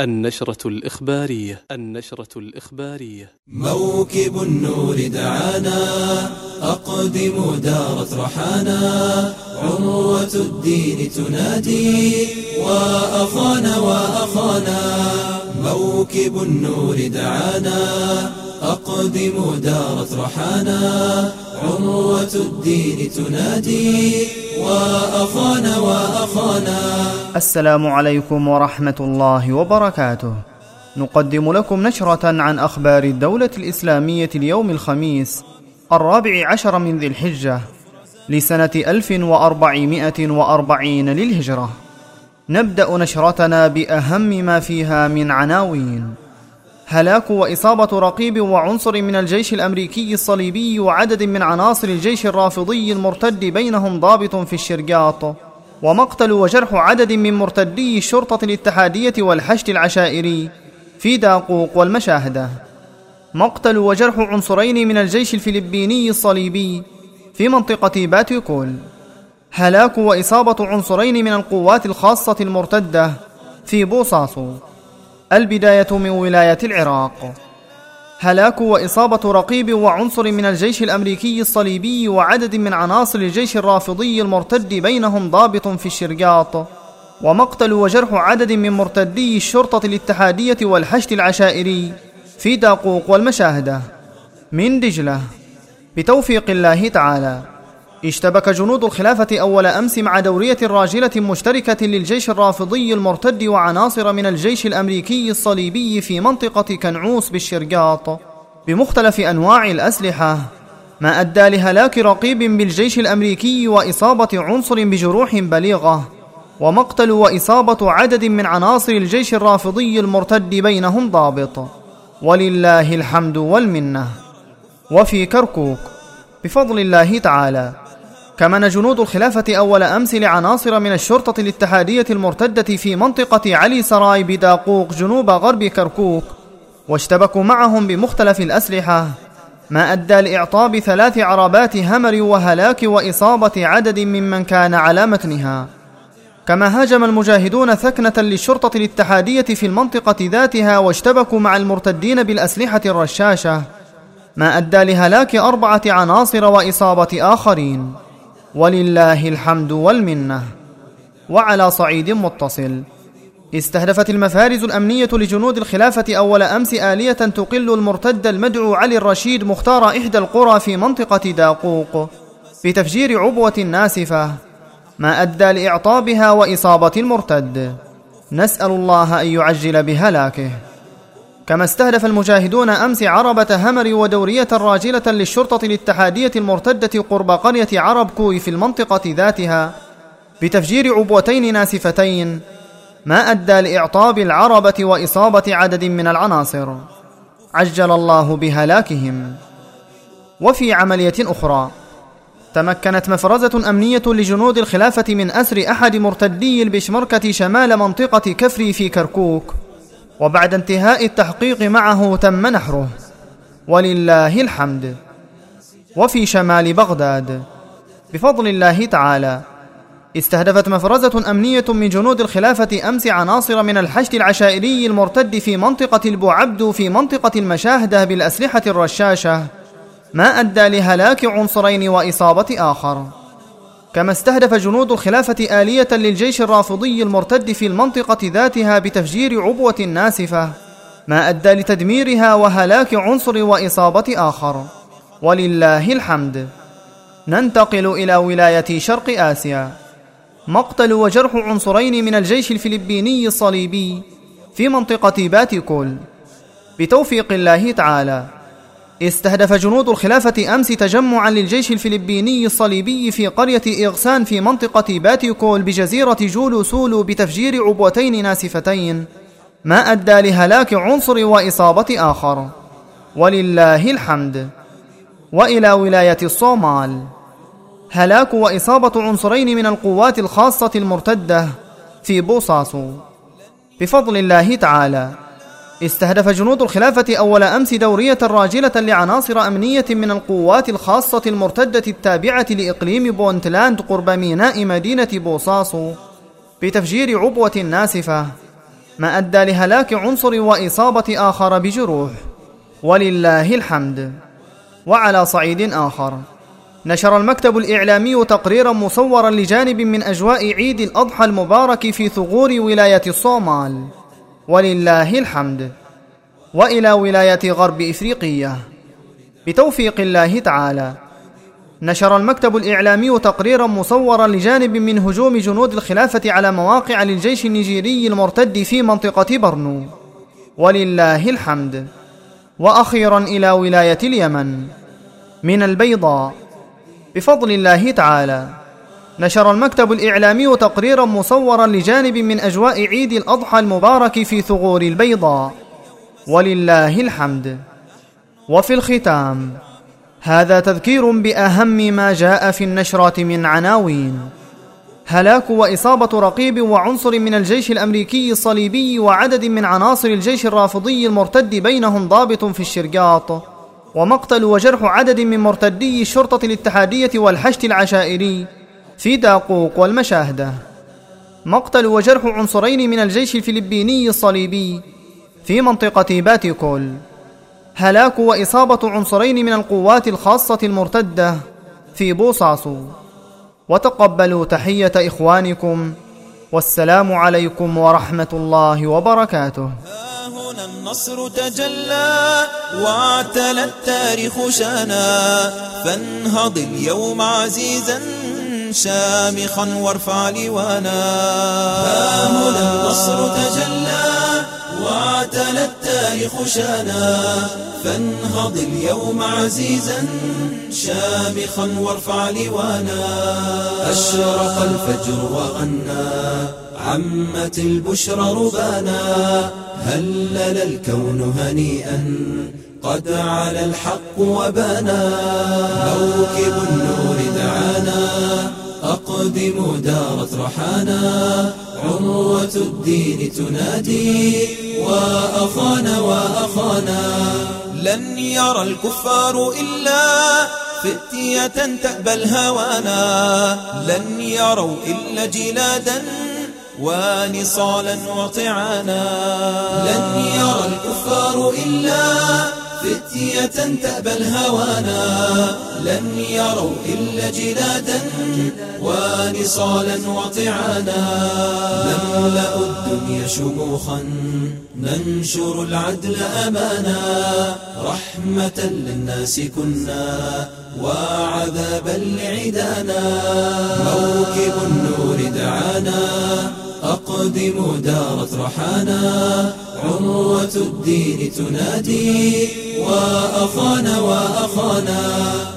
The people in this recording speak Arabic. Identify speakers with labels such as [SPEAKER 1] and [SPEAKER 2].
[SPEAKER 1] النشرة الإخبارية النشرة الإخبارية.
[SPEAKER 2] موكب النور دعانا أقدم دارت رحانا عروة الدين تنادي وأخانا وأخانا. موكب النور دعانا أقدم دارت رحانا عروة الدين تنادي وأخانا وأخانا.
[SPEAKER 3] السلام عليكم ورحمة الله وبركاته. نقدم لكم نشرة عن أخبار الدولة الإسلامية اليوم الخميس الرابع عشر من ذي الحجة لسنة 1440 للهجرة. نبدأ نشرتنا بأهم ما فيها من عناوين. هلاك وإصابة رقيب وعنصر من الجيش الأمريكي الصليبي وعدد من عناصر الجيش الرافضي المرتد بينهم ضابط في الشرقاط ومقتل وجرح عدد من مرتدي الشرطة الاتحادية والحشد العشائري في داقوق والمشاهدة. مقتل وجرح عنصرين من الجيش الفلبيني الصليبي في منطقة باتيكول. هلاك وإصابة عنصرين من القوات الخاصة المرتدة في بوصاصو البداية من ولاية العراق. هلاك وإصابة رقيب وعنصر من الجيش الأمريكي الصليبي وعدد من عناصر الجيش الرافضي المرتد بينهم ضابط في الشرقاط. ومقتل وجرح عدد من مرتدي الشرطة الاتحادية والحشد العشائري في داقوق والمشاهدة. من دجلة. بتوفيق الله تعالى. اشتبك جنود الخلافة أول أمس مع دورية راجلة مشتركة للجيش الرافضي المرتد وعناصر من الجيش الأمريكي الصليبي في منطقة كنعوس بالشرقاط. بمختلف أنواع الأسلحة. ما أدى لهلاك رقيب بالجيش الأمريكي وإصابة عنصر بجروح بليغة. ومقتل وإصابة عدد من عناصر الجيش الرافضي المرتد بينهم ضابط. ولله الحمد والمنة. وفي كركوك. بفضل الله تعالى. كمن جنود الخلافة أول أمس لعناصر من الشرطة الاتحادية المرتدة في منطقة علي سراي بداقوق جنوب غرب كركوك واشتبكوا معهم بمختلف الأسلحة ما أدى لإعطاب ثلاث عربات همر وهلاك وإصابة عدد ممن كان على متنها. كما هاجم المجاهدون ثكنة للشرطة الاتحادية في المنطقة ذاتها واشتبكوا مع المرتدين بالأسلحة الرشاشة ما أدى لهلاك أربعة عناصر وإصابة آخرين. ولله الحمد والمنة وعلى صعيد متصل. استهدفت المفارز الأمنية لجنود الخلافة أول أمس آلية تقل المرتد المدعو علي الرشيد مختار إحدى القرى في منطقة داقوق بتفجير عبوة ناسفة. ما أدى لإعطابها وإصابة المرتد. نسأل الله أن يعجل بهلاكه. كما استهدف المجاهدون أمس عربة همر ودورية راجلة للشرطة الاتحادية المرتدة قرب قرية عرب كوي في المنطقة ذاتها بتفجير عبوتين ناسفتين ما أدى لإعطاب العربة وإصابة عدد من العناصر. عجل الله بهلاكهم. وفي عملية أخرى تمكنت مفرزة أمنية لجنود الخلافة من أسر أحد مرتدي البشمركة شمال منطقة كفري في كركوك وبعد انتهاء التحقيق معه تم نحره. ولله الحمد. وفي شمال بغداد. بفضل الله تعالى. استهدفت مفرزة أمنية من جنود الخلافة أمس عناصر من الحشد العشائري المرتد في منطقة البوعبد في منطقة المشاهدة بالأسلحة الرشاشة ما أدى لهلاك عنصرين وإصابة آخر. كما استهدف جنود الخلافة آلية للجيش الرافضي المرتد في المنطقة ذاتها بتفجير عبوة ناسفة ما أدى لتدميرها وهلاك عنصر وإصابة آخر. ولله الحمد. ننتقل إلى ولاية شرق آسيا. مقتل وجرح عنصرين من الجيش الفلبيني الصليبي في منطقة باتيكول. بتوفيق الله تعالى. استهدف جنود الخلافة أمس تجمعا للجيش الفلبيني الصليبي في قرية إغسان في منطقة باتيكول بجزيرة جولو سولو بتفجير عبوتين ناسفتين ما أدى لهلاك عنصر وإصابة آخر. ولله الحمد. وإلى ولاية الصومال. هلاك وإصابة عنصرين من القوات الخاصة المرتدة في بوصاسو بفضل الله تعالى. استهدف جنود الخلافة أول أمس دورية راجلة لعناصر أمنية من القوات الخاصة المرتدة التابعة لإقليم بونتلاند قرب ميناء مدينة بوصاصو بتفجير عبوة ناسفة ما أدى لهلاك عنصر وإصابة آخر بجروح. ولله الحمد. وعلى صعيد آخر. نشر المكتب الإعلامي تقريرا مصورا لجانب من أجواء عيد الأضحى المبارك في ثغور ولاية الصومال. ولله الحمد. وإلى ولاية غرب إفريقية. بتوفيق الله تعالى. نشر المكتب الإعلامي تقريرا مصورا لجانب من هجوم جنود الخلافة على مواقع للجيش النيجيري المرتد في منطقة برنو. ولله الحمد. وأخيرا إلى ولاية اليمن. من البيضاء. بفضل الله تعالى. نشر المكتب الإعلامي تقريرا مصورا لجانب من أجواء عيد الأضحى المبارك في ثغور البيضاء. ولله الحمد. وفي الختام هذا تذكير بأهم ما جاء في النشرات من عناوين. هلاك وإصابة رقيب وعنصر من الجيش الأمريكي الصليبي وعدد من عناصر الجيش الرافضي المرتد بينهم ضابط في الشرقاط ومقتل وجرح عدد من مرتدي الشرطة الاتحادية والحشد العشائري. في داقوق والمشاهدة. مقتل وجرح عنصرين من الجيش الفلبيني الصليبي في منطقة باتيكول. هلاك وإصابة عنصرين من القوات الخاصة المرتدة في بوصاصو وتقبلوا تحية إخوانكم. والسلام عليكم ورحمة الله وبركاته.
[SPEAKER 2] هنا النصر تجلى واعتلى التاريخ شانا. فانهض اليوم عزيزا شامخا وارفع لوانا. ها هنا النصر تجلى واعتلى التاريخ شانا. فانهض اليوم عزيزا شامخا وارفع لوانا. أشرق الفجر وغنى عمت البشرى ربانا. هلل الكون هنيئا قد على الحق وبانا. موكب النور دعانا أقدم دارت رحانا عروة الدين تنادي وأخانا وأخانا. لن يرى الكفار إلا فتية تأبى الهوانا. لن يروا إلا جلادا ونصالا وطعانا. لن يرى الكفار إلا فتية تأبى الهوانا لن يروا إلا جلادا ونصالا وطعانا. نملأ الدنيا شموخا ننشر العدل أمانا. رحمة للناس كنا وعذابا لعدانا. موكب النور دعانا أقدم دارت رحانا. عروة الدين تنادي وأخانا وأخانا.